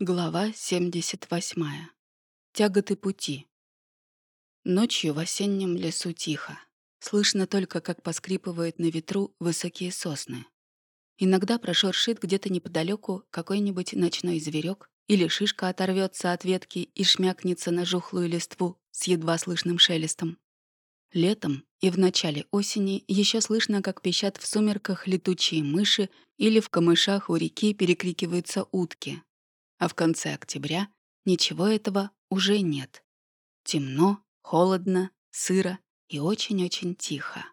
Глава 78. Тяготы пути. Ночью в осеннем лесу тихо. Слышно только, как поскрипывают на ветру высокие сосны. Иногда прошуршит где-то неподалеку какой-нибудь ночной зверек или шишка оторвется от ветки и шмякнется на жухлую листву с едва слышным шелестом. Летом и в начале осени еще слышно, как пищат в сумерках летучие мыши или в камышах у реки перекрикиваются утки, а в конце октября ничего этого уже нет. Темно, холодно, сыро и очень-очень тихо.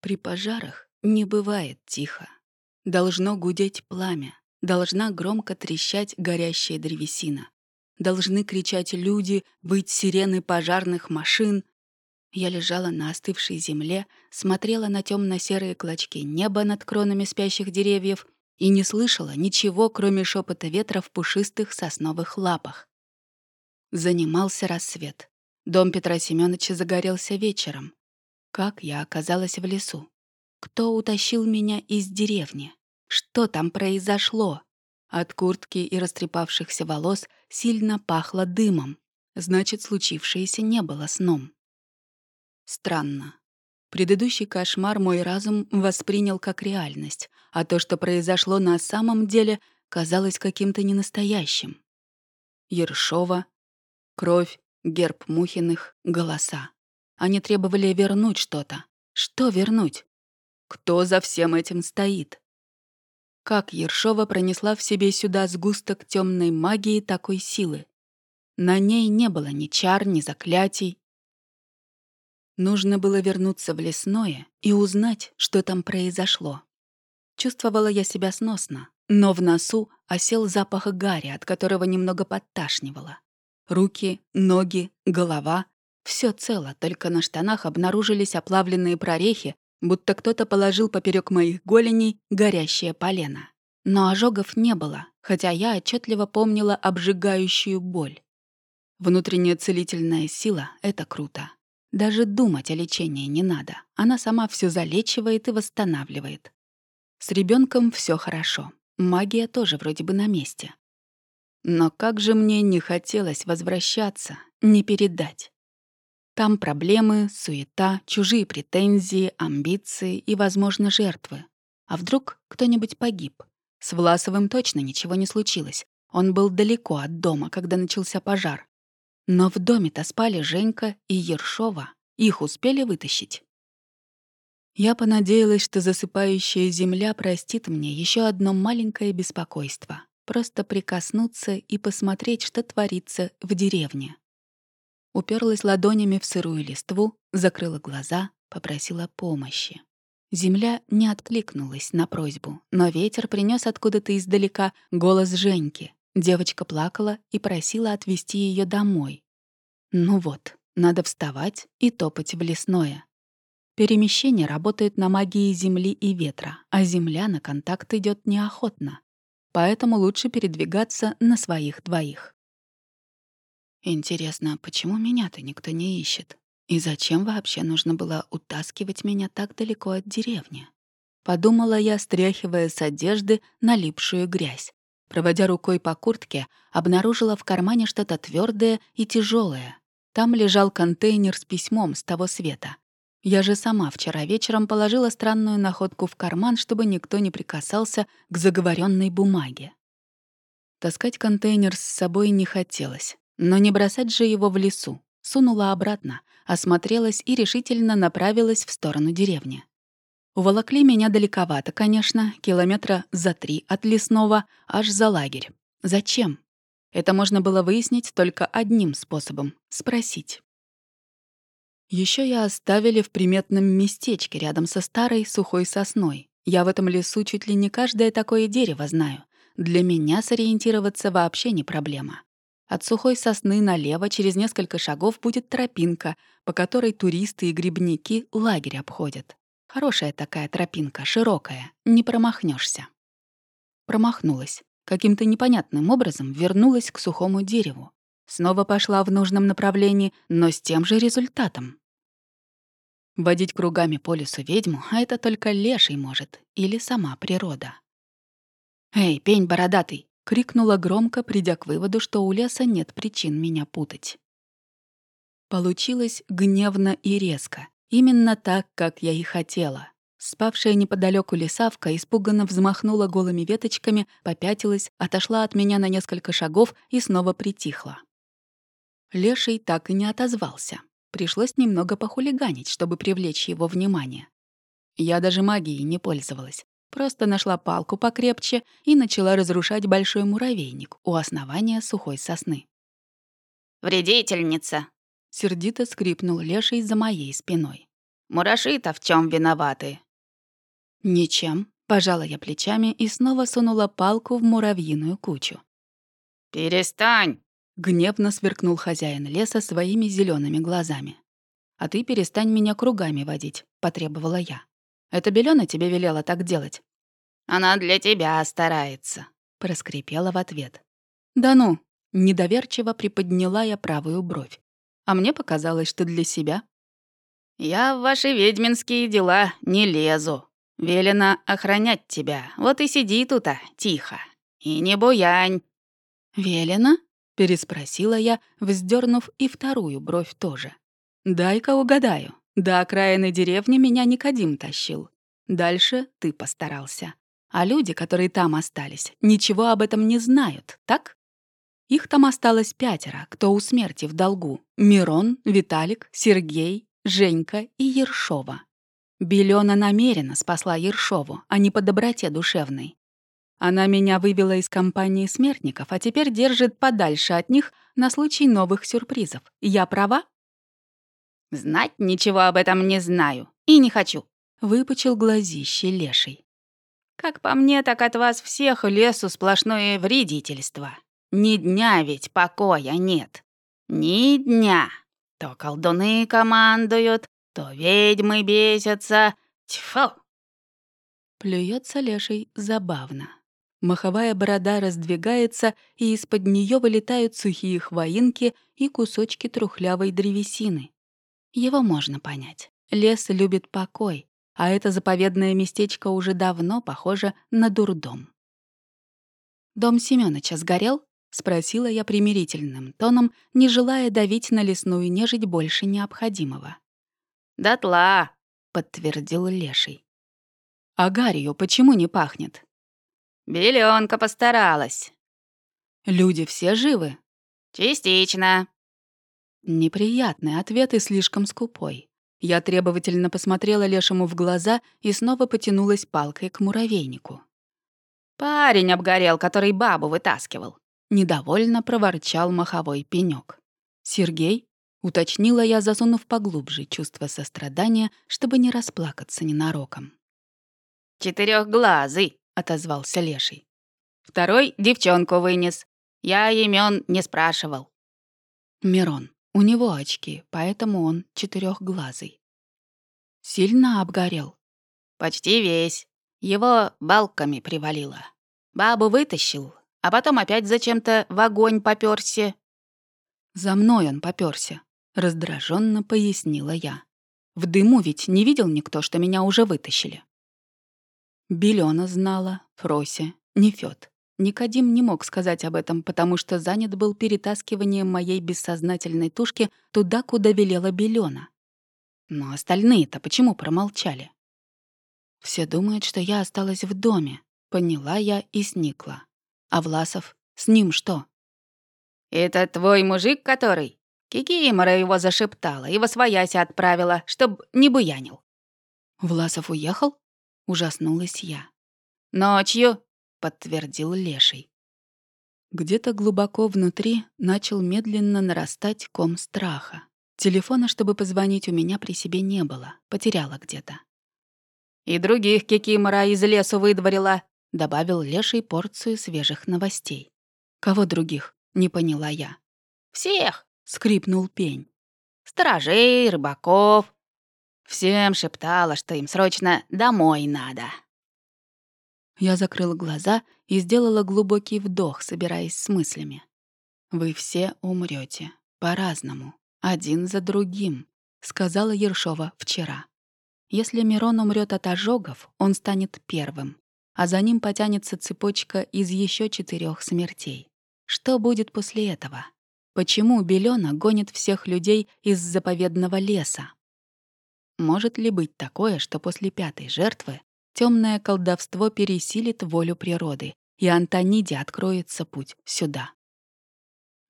При пожарах не бывает тихо. Должно гудеть пламя, должна громко трещать горящая древесина. Должны кричать люди, быть сирены пожарных машин. Я лежала на остывшей земле, смотрела на темно серые клочки неба над кронами спящих деревьев — и не слышала ничего, кроме шепота ветра в пушистых сосновых лапах. Занимался рассвет. Дом Петра Семеновича загорелся вечером. Как я оказалась в лесу? Кто утащил меня из деревни? Что там произошло? От куртки и растрепавшихся волос сильно пахло дымом. Значит, случившееся не было сном. Странно. Предыдущий кошмар мой разум воспринял как реальность, а то, что произошло на самом деле, казалось каким-то ненастоящим. Ершова, кровь, герб Мухиных, голоса. Они требовали вернуть что-то. Что вернуть? Кто за всем этим стоит? Как Ершова пронесла в себе сюда сгусток темной магии такой силы? На ней не было ни чар, ни заклятий, Нужно было вернуться в лесное и узнать, что там произошло. Чувствовала я себя сносно, но в носу осел запах гари, от которого немного подташнивало. Руки, ноги, голова — все цело, только на штанах обнаружились оплавленные прорехи, будто кто-то положил поперек моих голеней горящее полено. Но ожогов не было, хотя я отчетливо помнила обжигающую боль. Внутренняя целительная сила — это круто. Даже думать о лечении не надо. Она сама все залечивает и восстанавливает. С ребенком все хорошо. Магия тоже вроде бы на месте. Но как же мне не хотелось возвращаться, не передать. Там проблемы, суета, чужие претензии, амбиции и, возможно, жертвы. А вдруг кто-нибудь погиб? С Власовым точно ничего не случилось. Он был далеко от дома, когда начался пожар. Но в доме-то спали Женька и Ершова. Их успели вытащить. Я понадеялась, что засыпающая земля простит мне еще одно маленькое беспокойство. Просто прикоснуться и посмотреть, что творится в деревне. Уперлась ладонями в сырую листву, закрыла глаза, попросила помощи. Земля не откликнулась на просьбу, но ветер принес откуда-то издалека голос Женьки. Девочка плакала и просила отвезти ее домой. Ну вот, надо вставать и топать в лесное. Перемещение работает на магии земли и ветра, а земля на контакт идет неохотно. Поэтому лучше передвигаться на своих двоих. Интересно, почему меня-то никто не ищет? И зачем вообще нужно было утаскивать меня так далеко от деревни? Подумала я, стряхивая с одежды налипшую грязь. Проводя рукой по куртке, обнаружила в кармане что-то твердое и тяжелое. Там лежал контейнер с письмом с того света. Я же сама вчера вечером положила странную находку в карман, чтобы никто не прикасался к заговоренной бумаге. Таскать контейнер с собой не хотелось, но не бросать же его в лесу. Сунула обратно, осмотрелась и решительно направилась в сторону деревни. Уволокли меня далековато, конечно, километра за три от лесного, аж за лагерь. Зачем? Это можно было выяснить только одним способом — спросить. Еще я оставили в приметном местечке рядом со старой сухой сосной. Я в этом лесу чуть ли не каждое такое дерево знаю. Для меня сориентироваться вообще не проблема. От сухой сосны налево через несколько шагов будет тропинка, по которой туристы и грибники лагерь обходят. Хорошая такая тропинка, широкая, не промахнешься. Промахнулась. Каким-то непонятным образом вернулась к сухому дереву. Снова пошла в нужном направлении, но с тем же результатом. Водить кругами по лесу ведьму, а это только леший может, или сама природа. «Эй, пень бородатый, — крикнула громко, придя к выводу, что у леса нет причин меня путать. Получилось гневно и резко, именно так, как я и хотела. Спавшая неподалеку лисавка испуганно взмахнула голыми веточками, попятилась, отошла от меня на несколько шагов и снова притихла. Леший так и не отозвался. Пришлось немного похулиганить, чтобы привлечь его внимание. Я даже магией не пользовалась. Просто нашла палку покрепче и начала разрушать большой муравейник у основания сухой сосны. «Вредительница!» — сердито скрипнул Леший за моей спиной. «Мураши-то в чем виноваты?» «Ничем», — пожала я плечами и снова сунула палку в муравьиную кучу. «Перестань!» — гневно сверкнул хозяин леса своими зелеными глазами. «А ты перестань меня кругами водить», — потребовала я. «Это Белёна тебе велела так делать?» «Она для тебя старается», — проскрипела в ответ. «Да ну!» — недоверчиво приподняла я правую бровь. А мне показалось, что для себя. «Я в ваши ведьминские дела не лезу», Велено охранять тебя. Вот и сиди тут, а, тихо. И не буянь». «Велено?» — переспросила я, вздернув и вторую бровь тоже. «Дай-ка угадаю. До окраины деревни меня Никодим тащил. Дальше ты постарался. А люди, которые там остались, ничего об этом не знают, так? Их там осталось пятеро, кто у смерти в долгу. Мирон, Виталик, Сергей, Женька и Ершова. Белена намеренно спасла Ершову, а не по доброте душевной. Она меня вывела из компании смертников, а теперь держит подальше от них на случай новых сюрпризов. Я права? «Знать ничего об этом не знаю и не хочу», — выпучил глазище леший. «Как по мне, так от вас всех лесу сплошное вредительство. Ни дня ведь покоя нет. Ни дня. То колдуны командуют, то ведьмы бесятся. Тьфу!» Плюется леший забавно. Маховая борода раздвигается, и из-под нее вылетают сухие хвоинки и кусочки трухлявой древесины. Его можно понять. Лес любит покой, а это заповедное местечко уже давно похоже на дурдом. «Дом Семёныча сгорел?» — спросила я примирительным тоном, не желая давить на лесную нежить больше необходимого. «Дотла», — подтвердил Леший. «А гарью почему не пахнет?» «Белёнка постаралась». «Люди все живы?» «Частично». Неприятный ответ и слишком скупой. Я требовательно посмотрела Лешему в глаза и снова потянулась палкой к муравейнику. «Парень обгорел, который бабу вытаскивал», — недовольно проворчал маховой пенёк. «Сергей?» Уточнила я, засунув поглубже чувство сострадания, чтобы не расплакаться ненароком. «Четырёхглазый», — отозвался Леший. «Второй девчонку вынес. Я имен не спрашивал». «Мирон, у него очки, поэтому он четырехглазый. Сильно обгорел?» «Почти весь. Его балками привалило. Бабу вытащил, а потом опять зачем-то в огонь попёрся». «За мной он попёрся», раздраженно пояснила я. В дыму ведь не видел никто, что меня уже вытащили. Белена знала, Фрося, Нефёд. Никодим не мог сказать об этом, потому что занят был перетаскиванием моей бессознательной тушки туда, куда велела Белена. Но остальные-то почему промолчали? Все думают, что я осталась в доме, поняла я и сникла. А Власов, с ним что? «Это твой мужик, который?» Кикимора его зашептала и восвоясь отправила, чтоб не буянил. «Власов уехал?» — ужаснулась я. «Ночью», — подтвердил Леший. Где-то глубоко внутри начал медленно нарастать ком страха. Телефона, чтобы позвонить, у меня при себе не было. Потеряла где-то. «И других кикимора из лесу выдворила», — добавил Леший порцию свежих новостей. «Кого других?» — не поняла я. «Всех скрипнул пень. «Сторожей, рыбаков». Всем шептала, что им срочно домой надо. Я закрыла глаза и сделала глубокий вдох, собираясь с мыслями. «Вы все умрете по-разному, один за другим», — сказала Ершова вчера. «Если Мирон умрет от ожогов, он станет первым. А за ним потянется цепочка из еще четырех смертей. Что будет после этого? Почему Белена гонит всех людей из заповедного леса? Может ли быть такое, что после пятой жертвы темное колдовство пересилит волю природы, и Антониде откроется путь сюда?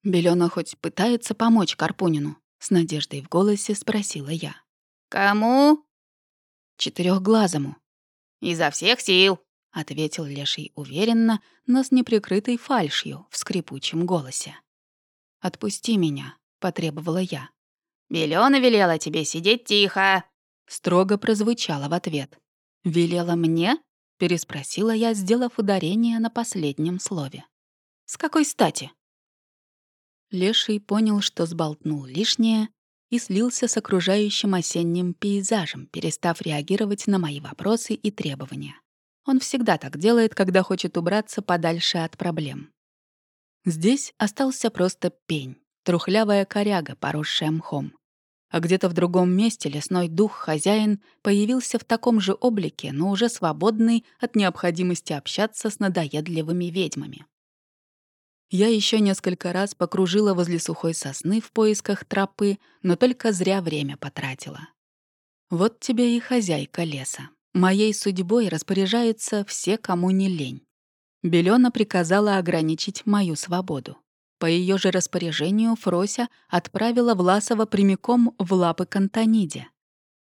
Белена хоть пытается помочь Карпунину? С надеждой в голосе спросила я. «Кому?» «Четырёхглазому». «Изо всех сил», — ответил Леший уверенно, но с неприкрытой фальшью в скрипучем голосе. «Отпусти меня», — потребовала я. «Белёна велела тебе сидеть тихо», — строго прозвучало в ответ. «Велела мне?» — переспросила я, сделав ударение на последнем слове. «С какой стати?» Леший понял, что сболтнул лишнее, и слился с окружающим осенним пейзажем, перестав реагировать на мои вопросы и требования. Он всегда так делает, когда хочет убраться подальше от проблем. Здесь остался просто пень, трухлявая коряга, поросшая мхом. А где-то в другом месте лесной дух-хозяин появился в таком же облике, но уже свободный от необходимости общаться с надоедливыми ведьмами. Я еще несколько раз покружила возле сухой сосны в поисках тропы, но только зря время потратила. Вот тебе и хозяйка леса. Моей судьбой распоряжаются все, кому не лень. Белена приказала ограничить мою свободу. По ее же распоряжению Фрося отправила Власова прямиком в лапы Кантониде.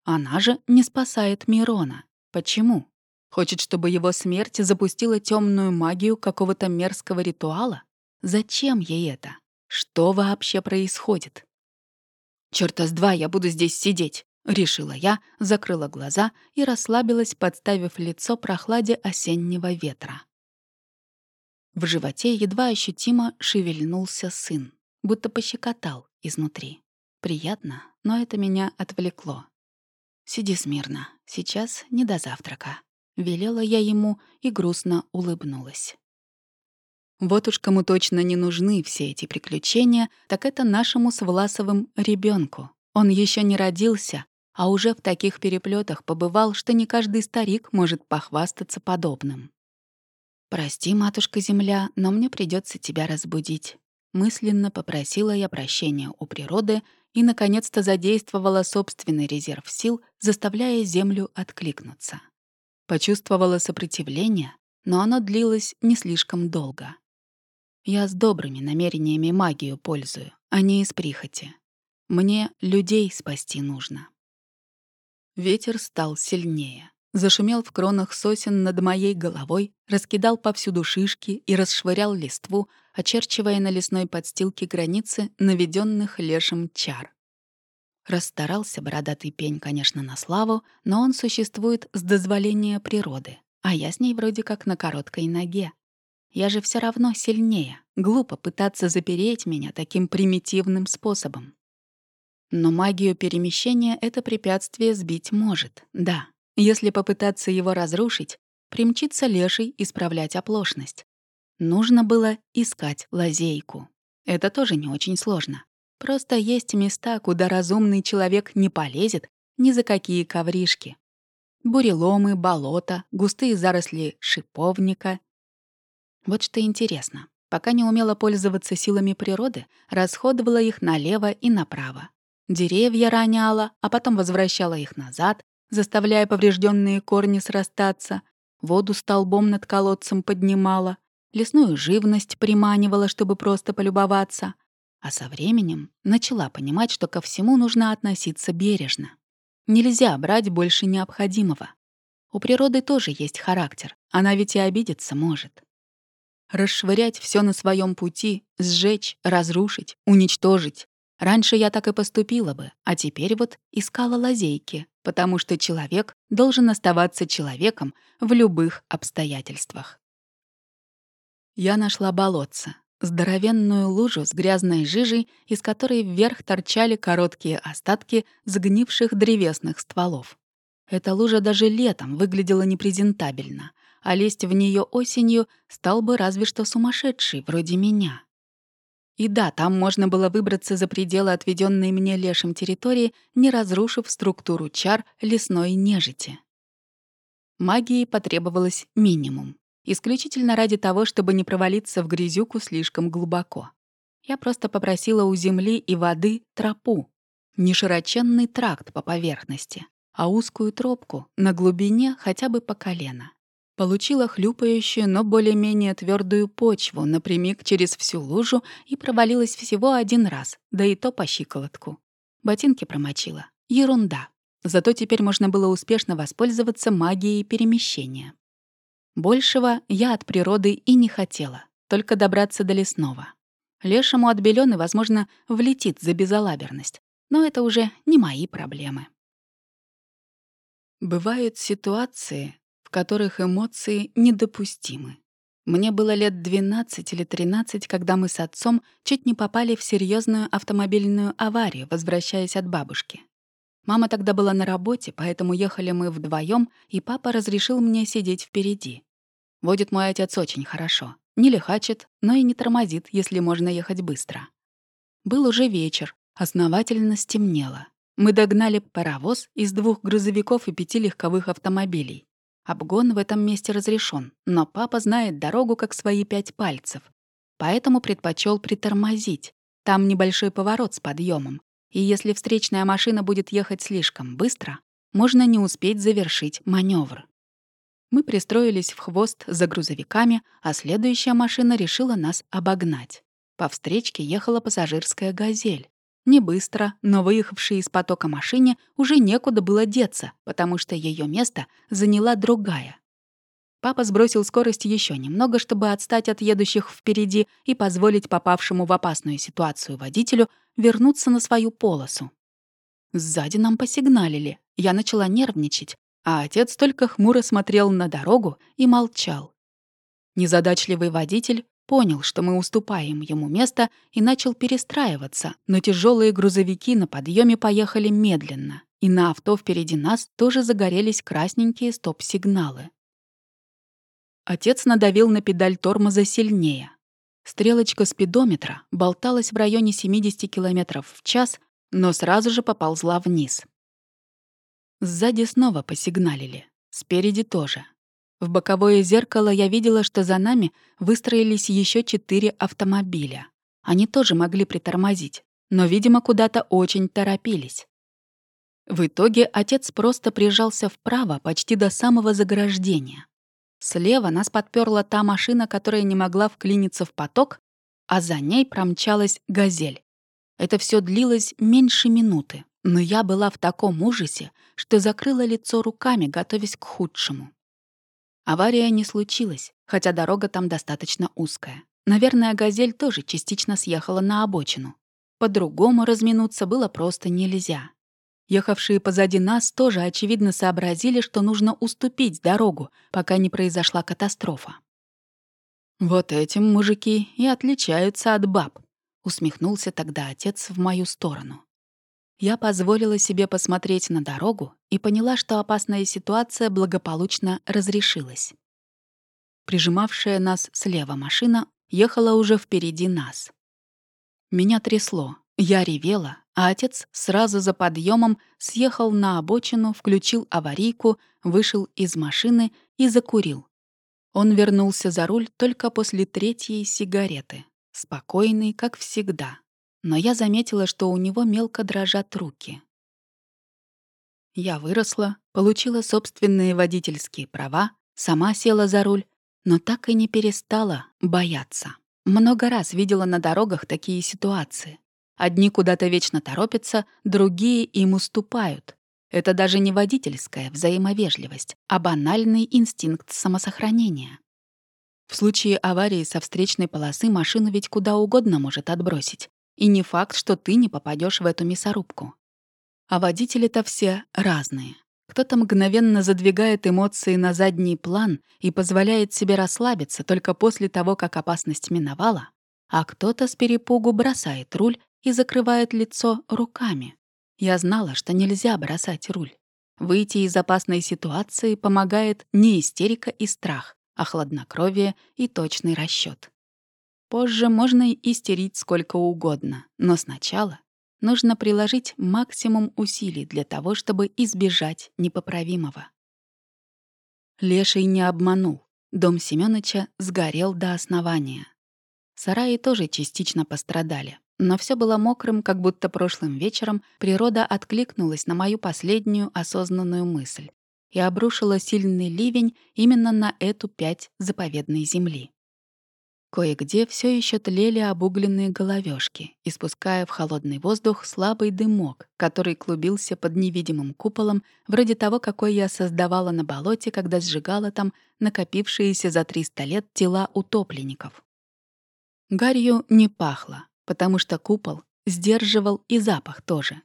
Она же не спасает Мирона. Почему? Хочет, чтобы его смерть запустила темную магию какого-то мерзкого ритуала? Зачем ей это? Что вообще происходит? Чёрта с два я буду здесь сидеть. — решила я, закрыла глаза и расслабилась, подставив лицо прохладе осеннего ветра. В животе едва ощутимо шевельнулся сын, будто пощекотал изнутри. Приятно, но это меня отвлекло. «Сиди смирно, сейчас не до завтрака», — велела я ему и грустно улыбнулась. Вот уж кому точно не нужны все эти приключения, так это нашему с Власовым ребенку. Он еще не родился, а уже в таких переплетах побывал, что не каждый старик может похвастаться подобным. «Прости, матушка-земля, но мне придется тебя разбудить». Мысленно попросила я прощения у природы и, наконец-то, задействовала собственный резерв сил, заставляя Землю откликнуться. Почувствовала сопротивление, но оно длилось не слишком долго. Я с добрыми намерениями магию пользую, а не из прихоти. Мне людей спасти нужно. Ветер стал сильнее. Зашумел в кронах сосен над моей головой, раскидал повсюду шишки и расшвырял листву, очерчивая на лесной подстилке границы наведенных лешим чар. Расстарался бородатый пень, конечно, на славу, но он существует с дозволения природы, а я с ней вроде как на короткой ноге. Я же все равно сильнее. Глупо пытаться запереть меня таким примитивным способом. Но магию перемещения это препятствие сбить может, да. Если попытаться его разрушить, примчится леший исправлять оплошность. Нужно было искать лазейку. Это тоже не очень сложно. Просто есть места, куда разумный человек не полезет ни за какие ковришки. Буреломы, болота, густые заросли шиповника. Вот что интересно. Пока не умела пользоваться силами природы, расходовала их налево и направо. Деревья роняла, а потом возвращала их назад, заставляя поврежденные корни срастаться, воду столбом над колодцем поднимала, лесную живность приманивала, чтобы просто полюбоваться. А со временем начала понимать, что ко всему нужно относиться бережно. Нельзя брать больше необходимого. У природы тоже есть характер, она ведь и обидеться может. Расшвырять все на своем пути, сжечь, разрушить, уничтожить Раньше я так и поступила бы, а теперь вот искала лазейки, потому что человек должен оставаться человеком в любых обстоятельствах. Я нашла болотце, здоровенную лужу с грязной жижей, из которой вверх торчали короткие остатки сгнивших древесных стволов. Эта лужа даже летом выглядела непрезентабельно, а лезть в нее осенью стал бы разве что сумасшедший, вроде меня. И да, там можно было выбраться за пределы отведенной мне лешим территории, не разрушив структуру чар лесной нежити. Магии потребовалось минимум. Исключительно ради того, чтобы не провалиться в грязюку слишком глубоко. Я просто попросила у земли и воды тропу. Не широченный тракт по поверхности, а узкую тропку на глубине хотя бы по колено. Получила хлюпающую, но более-менее твердую почву напрямик через всю лужу и провалилась всего один раз, да и то по щиколотку. Ботинки промочила. Ерунда. Зато теперь можно было успешно воспользоваться магией перемещения. Большего я от природы и не хотела, только добраться до лесного. Лешему от белёны, возможно, влетит за безалаберность, но это уже не мои проблемы. Бывают ситуации, которых эмоции недопустимы. Мне было лет 12 или 13, когда мы с отцом чуть не попали в серьезную автомобильную аварию, возвращаясь от бабушки. Мама тогда была на работе, поэтому ехали мы вдвоем, и папа разрешил мне сидеть впереди. Водит мой отец очень хорошо. Не лихачит, но и не тормозит, если можно ехать быстро. Был уже вечер, основательно стемнело. Мы догнали паровоз из двух грузовиков и пяти легковых автомобилей. Обгон в этом месте разрешен, но папа знает дорогу как свои пять пальцев. Поэтому предпочел притормозить. Там небольшой поворот с подъемом, и если встречная машина будет ехать слишком быстро, можно не успеть завершить маневр. Мы пристроились в хвост за грузовиками, а следующая машина решила нас обогнать. По встречке ехала пассажирская «Газель». Не быстро, но выехавшей из потока машине уже некуда было деться, потому что ее место заняла другая. Папа сбросил скорость еще немного, чтобы отстать от едущих впереди и позволить попавшему в опасную ситуацию водителю вернуться на свою полосу. Сзади нам посигналили. Я начала нервничать, а отец только хмуро смотрел на дорогу и молчал. Незадачливый водитель понял, что мы уступаем ему место, и начал перестраиваться, но тяжелые грузовики на подъеме поехали медленно, и на авто впереди нас тоже загорелись красненькие стоп-сигналы. Отец надавил на педаль тормоза сильнее. Стрелочка спидометра болталась в районе 70 км в час, но сразу же поползла вниз. Сзади снова посигналили. Спереди тоже. В боковое зеркало я видела, что за нами выстроились еще четыре автомобиля. Они тоже могли притормозить, но, видимо, куда-то очень торопились. В итоге отец просто прижался вправо почти до самого заграждения. Слева нас подперла та машина, которая не могла вклиниться в поток, а за ней промчалась «Газель». Это все длилось меньше минуты. Но я была в таком ужасе, что закрыла лицо руками, готовясь к худшему. Авария не случилась, хотя дорога там достаточно узкая. Наверное, «Газель» тоже частично съехала на обочину. По-другому разминуться было просто нельзя. Ехавшие позади нас тоже, очевидно, сообразили, что нужно уступить дорогу, пока не произошла катастрофа. «Вот этим мужики и отличаются от баб», — усмехнулся тогда отец в мою сторону. Я позволила себе посмотреть на дорогу и поняла, что опасная ситуация благополучно разрешилась. Прижимавшая нас слева машина ехала уже впереди нас. Меня трясло, я ревела, а отец сразу за подъемом съехал на обочину, включил аварийку, вышел из машины и закурил. Он вернулся за руль только после третьей сигареты, спокойный, как всегда но я заметила, что у него мелко дрожат руки. Я выросла, получила собственные водительские права, сама села за руль, но так и не перестала бояться. Много раз видела на дорогах такие ситуации. Одни куда-то вечно торопятся, другие им уступают. Это даже не водительская взаимовежливость, а банальный инстинкт самосохранения. В случае аварии со встречной полосы машину ведь куда угодно может отбросить. И не факт, что ты не попадешь в эту мясорубку. А водители-то все разные. Кто-то мгновенно задвигает эмоции на задний план и позволяет себе расслабиться только после того, как опасность миновала, а кто-то с перепугу бросает руль и закрывает лицо руками. Я знала, что нельзя бросать руль. Выйти из опасной ситуации помогает не истерика и страх, а хладнокровие и точный расчет. Позже можно истерить сколько угодно, но сначала нужно приложить максимум усилий для того, чтобы избежать непоправимого. Леший не обманул. Дом Семёныча сгорел до основания. Сараи тоже частично пострадали. Но все было мокрым, как будто прошлым вечером природа откликнулась на мою последнюю осознанную мысль и обрушила сильный ливень именно на эту пять заповедной земли. Кое-где все еще тлели обугленные головешки, испуская в холодный воздух слабый дымок, который клубился под невидимым куполом, вроде того, какой я создавала на болоте, когда сжигала там накопившиеся за 300 лет тела утопленников. Гарью не пахло, потому что купол сдерживал и запах тоже.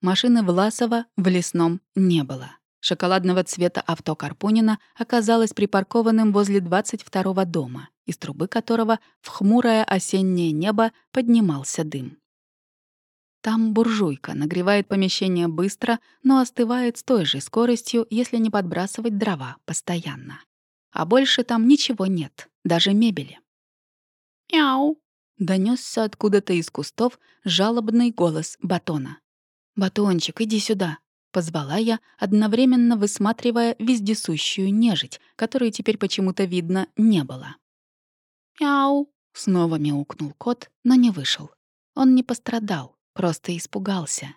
Машины Власова в лесном не было. Шоколадного цвета авто Карпунина оказалось припаркованным возле 22-го дома, из трубы которого в хмурое осеннее небо поднимался дым. Там буржуйка нагревает помещение быстро, но остывает с той же скоростью, если не подбрасывать дрова постоянно. А больше там ничего нет, даже мебели. «Мяу!» — донесся откуда-то из кустов жалобный голос Батона. «Батончик, иди сюда!» — позвала я, одновременно высматривая вездесущую нежить, которой теперь почему-то видно не было. «Мяу!» — снова мяукнул кот, но не вышел. Он не пострадал, просто испугался.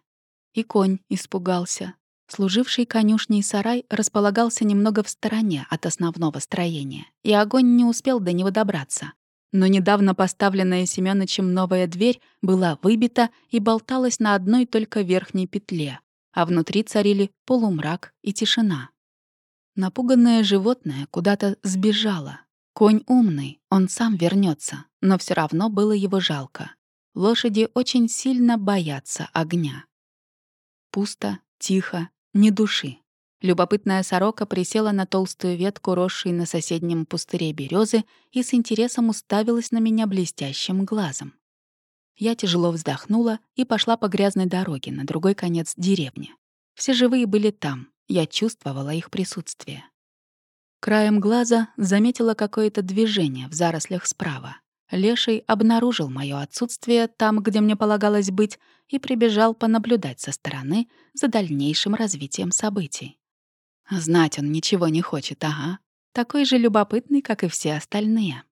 И конь испугался. Служивший конюшней сарай располагался немного в стороне от основного строения, и огонь не успел до него добраться. Но недавно поставленная Семёнычем новая дверь была выбита и болталась на одной только верхней петле, а внутри царили полумрак и тишина. Напуганное животное куда-то сбежало. Конь умный, он сам вернется, но все равно было его жалко. Лошади очень сильно боятся огня. Пусто, тихо, ни души. Любопытная сорока присела на толстую ветку, росшей на соседнем пустыре березы, и с интересом уставилась на меня блестящим глазом. Я тяжело вздохнула и пошла по грязной дороге на другой конец деревни. Все живые были там, я чувствовала их присутствие. Краем глаза заметила какое-то движение в зарослях справа. Леший обнаружил мое отсутствие там, где мне полагалось быть, и прибежал понаблюдать со стороны за дальнейшим развитием событий. Знать он ничего не хочет, ага. Такой же любопытный, как и все остальные.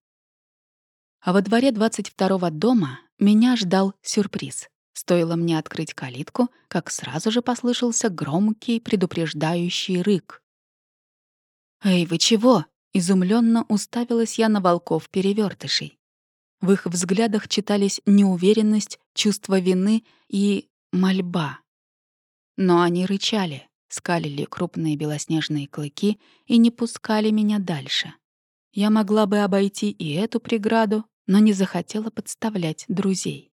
А во дворе 22-го дома меня ждал сюрприз. Стоило мне открыть калитку, как сразу же послышался громкий предупреждающий рык. «Эй, вы чего?» — изумленно уставилась я на волков перевертышей. В их взглядах читались неуверенность, чувство вины и мольба. Но они рычали, скалили крупные белоснежные клыки и не пускали меня дальше. Я могла бы обойти и эту преграду, но не захотела подставлять друзей.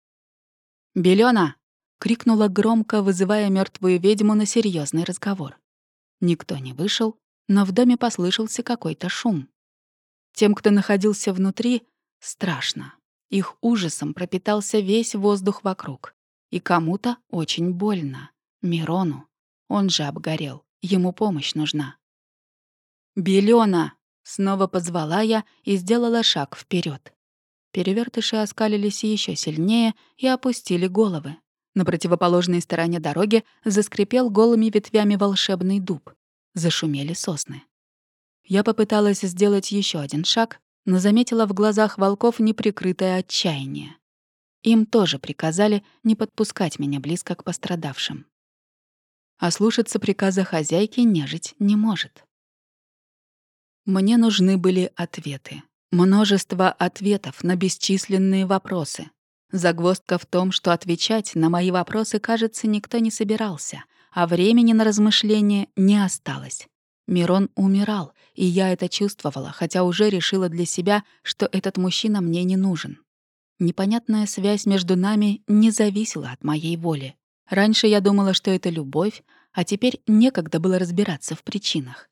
«Белёна!» — крикнула громко, вызывая мертвую ведьму на серьезный разговор. Никто не вышел, но в доме послышался какой-то шум. Тем, кто находился внутри, страшно. Их ужасом пропитался весь воздух вокруг. И кому-то очень больно. Мирону. Он же обгорел. Ему помощь нужна. «Белёна!» — снова позвала я и сделала шаг вперед. Перевертыши оскалились еще сильнее и опустили головы. На противоположной стороне дороги заскрипел голыми ветвями волшебный дуб. Зашумели сосны. Я попыталась сделать еще один шаг, но заметила в глазах волков неприкрытое отчаяние. Им тоже приказали не подпускать меня близко к пострадавшим а слушаться приказа хозяйки нежить не может. Мне нужны были ответы. Множество ответов на бесчисленные вопросы. Загвоздка в том, что отвечать на мои вопросы, кажется, никто не собирался, а времени на размышления не осталось. Мирон умирал, и я это чувствовала, хотя уже решила для себя, что этот мужчина мне не нужен. Непонятная связь между нами не зависела от моей воли. Раньше я думала, что это любовь, а теперь некогда было разбираться в причинах.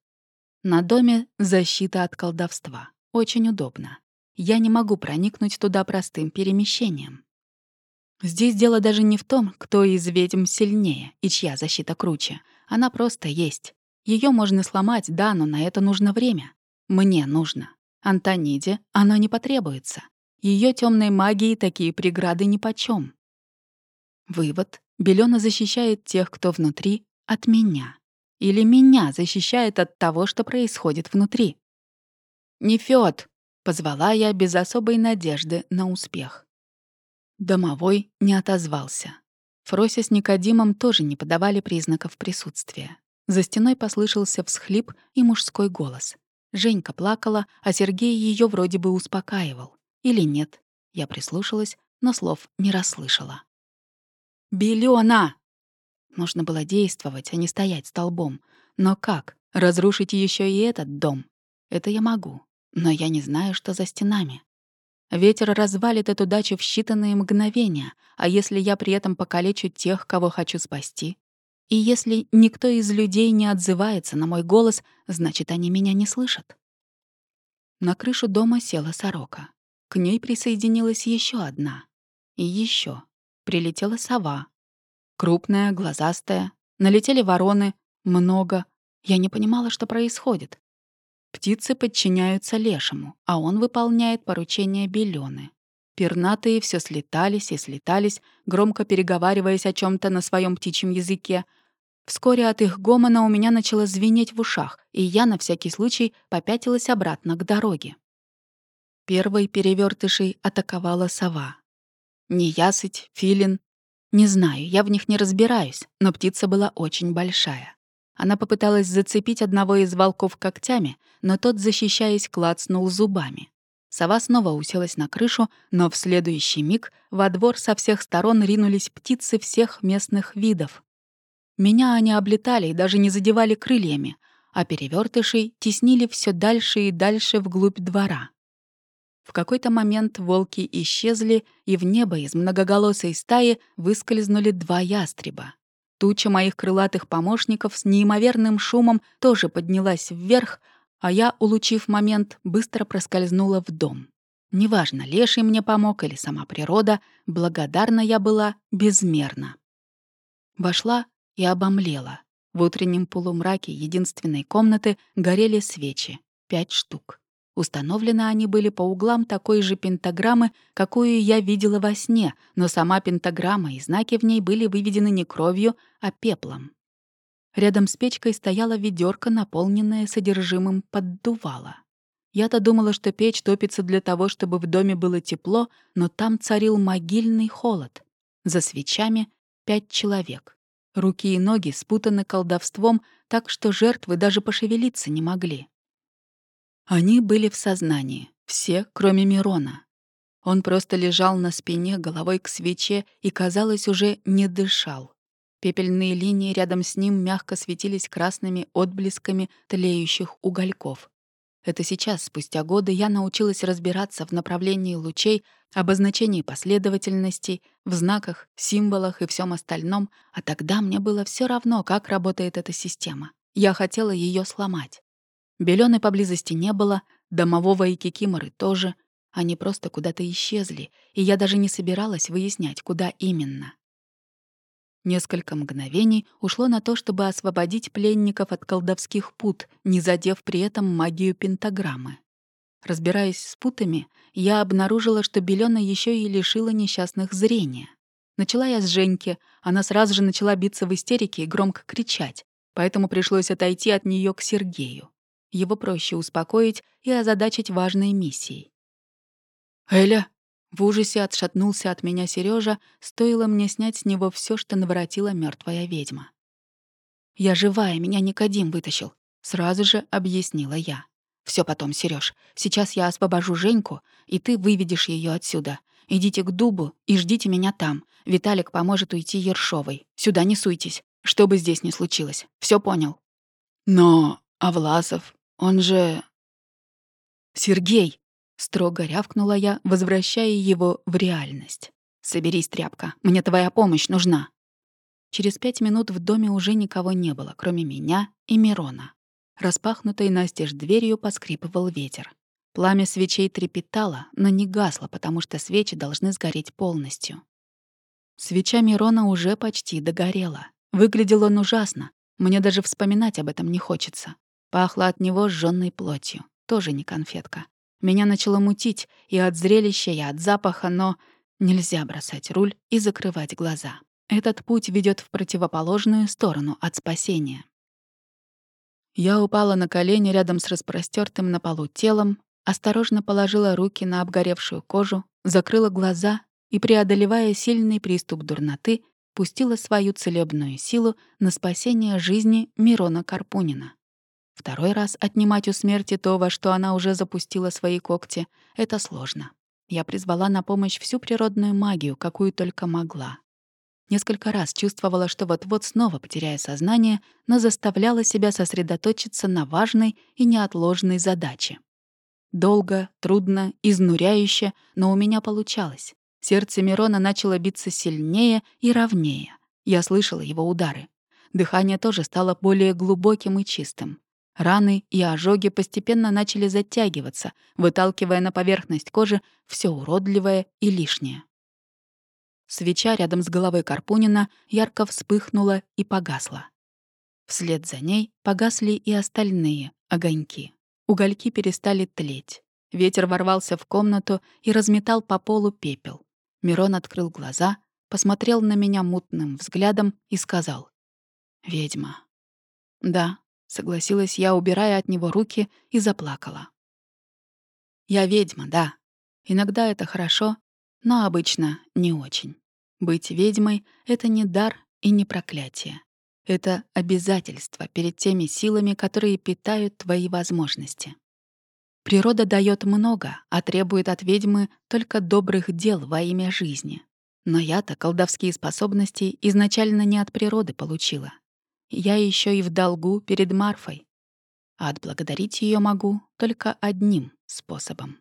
На доме защита от колдовства. Очень удобно. Я не могу проникнуть туда простым перемещением. Здесь дело даже не в том, кто из ведьм сильнее и чья защита круче. Она просто есть. Ее можно сломать, да, но на это нужно время. Мне нужно. Антониде оно не потребуется. Ее темной магии такие преграды нипочем. Вывод. Белена защищает тех, кто внутри, от меня. Или меня защищает от того, что происходит внутри? «Нефёд!» — позвала я без особой надежды на успех. Домовой не отозвался. Фрося с Никодимом тоже не подавали признаков присутствия. За стеной послышался всхлип и мужской голос. Женька плакала, а Сергей ее вроде бы успокаивал. Или нет. Я прислушалась, но слов не расслышала. «Белёна!» Нужно было действовать, а не стоять столбом. Но как? Разрушить еще и этот дом? Это я могу. Но я не знаю, что за стенами. Ветер развалит эту дачу в считанные мгновения, а если я при этом покалечу тех, кого хочу спасти? И если никто из людей не отзывается на мой голос, значит, они меня не слышат. На крышу дома села сорока. К ней присоединилась еще одна. И еще. Прилетела сова. Крупная, глазастая. Налетели вороны. Много. Я не понимала, что происходит. Птицы подчиняются лешему, а он выполняет поручения белёны. Пернатые все слетались и слетались, громко переговариваясь о чем то на своем птичьем языке, Вскоре от их гомона у меня начало звенеть в ушах, и я на всякий случай попятилась обратно к дороге. Первой перевертышей атаковала сова. Неясыть, филин. Не знаю, я в них не разбираюсь, но птица была очень большая. Она попыталась зацепить одного из волков когтями, но тот, защищаясь, клацнул зубами. Сова снова уселась на крышу, но в следующий миг во двор со всех сторон ринулись птицы всех местных видов. Меня они облетали и даже не задевали крыльями, а перевертышей теснили все дальше и дальше вглубь двора. В какой-то момент волки исчезли, и в небо из многоголосой стаи выскользнули два ястреба. Туча моих крылатых помощников с неимоверным шумом тоже поднялась вверх, а я, улучив момент, быстро проскользнула в дом. Неважно, леший мне помог или сама природа, благодарна я была безмерно. Вошла и обомлела. В утреннем полумраке единственной комнаты горели свечи. Пять штук. Установлены они были по углам такой же пентаграммы, какую я видела во сне, но сама пентаграмма и знаки в ней были выведены не кровью, а пеплом. Рядом с печкой стояла ведерко, наполненное содержимым поддувала. Я-то думала, что печь топится для того, чтобы в доме было тепло, но там царил могильный холод. За свечами пять человек. Руки и ноги спутаны колдовством, так что жертвы даже пошевелиться не могли. Они были в сознании, все, кроме Мирона. Он просто лежал на спине, головой к свече и, казалось, уже не дышал. Пепельные линии рядом с ним мягко светились красными отблесками тлеющих угольков. Это сейчас, спустя годы, я научилась разбираться в направлении лучей, обозначении последовательностей, в знаках, символах и всем остальном, а тогда мне было все равно, как работает эта система. Я хотела ее сломать. Белёны поблизости не было, домового и кикиморы тоже. Они просто куда-то исчезли, и я даже не собиралась выяснять, куда именно. Несколько мгновений ушло на то, чтобы освободить пленников от колдовских пут, не задев при этом магию пентаграммы. Разбираясь с путами, я обнаружила, что Белена еще и лишила несчастных зрения. Начала я с Женьки, она сразу же начала биться в истерике и громко кричать, поэтому пришлось отойти от нее к Сергею. Его проще успокоить и озадачить важной миссией. «Эля, в ужасе отшатнулся от меня Сережа, стоило мне снять с него все, что наворотила мертвая ведьма. «Я живая, меня Никодим вытащил», — сразу же объяснила я. Все потом, Сереж. Сейчас я освобожу Женьку, и ты выведешь ее отсюда. Идите к дубу и ждите меня там. Виталик поможет уйти Ершовой. Сюда не суйтесь, что бы здесь ни случилось. Все понял?» «Но... А Власов, он же...» «Сергей!» Строго рявкнула я, возвращая его в реальность. «Соберись, тряпка, мне твоя помощь нужна». Через пять минут в доме уже никого не было, кроме меня и Мирона. Распахнутой настежь дверью поскрипывал ветер. Пламя свечей трепетало, но не гасло, потому что свечи должны сгореть полностью. Свеча Мирона уже почти догорела. Выглядел он ужасно. Мне даже вспоминать об этом не хочется. Пахло от него сжённой плотью. Тоже не конфетка. Меня начало мутить и от зрелища, и от запаха, но нельзя бросать руль и закрывать глаза. Этот путь ведет в противоположную сторону от спасения. Я упала на колени рядом с распростертым на полу телом, осторожно положила руки на обгоревшую кожу, закрыла глаза и, преодолевая сильный приступ дурноты, пустила свою целебную силу на спасение жизни Мирона Карпунина. Второй раз отнимать у смерти то, во что она уже запустила свои когти, — это сложно. Я призвала на помощь всю природную магию, какую только могла. Несколько раз чувствовала, что вот-вот снова потеряю сознание, но заставляла себя сосредоточиться на важной и неотложной задаче. Долго, трудно, изнуряюще, но у меня получалось. Сердце Мирона начало биться сильнее и ровнее. Я слышала его удары. Дыхание тоже стало более глубоким и чистым. Раны и ожоги постепенно начали затягиваться, выталкивая на поверхность кожи все уродливое и лишнее. Свеча рядом с головой Карпунина ярко вспыхнула и погасла. Вслед за ней погасли и остальные огоньки. Угольки перестали тлеть. Ветер ворвался в комнату и разметал по полу пепел. Мирон открыл глаза, посмотрел на меня мутным взглядом и сказал. «Ведьма». «Да», — согласилась я, убирая от него руки, и заплакала. «Я ведьма, да. Иногда это хорошо, но обычно не очень. Быть ведьмой — это не дар и не проклятие. Это обязательство перед теми силами, которые питают твои возможности. Природа дает много, а требует от ведьмы только добрых дел во имя жизни. Но я-то колдовские способности изначально не от природы получила. Я еще и в долгу перед Марфой. А отблагодарить ее могу только одним способом.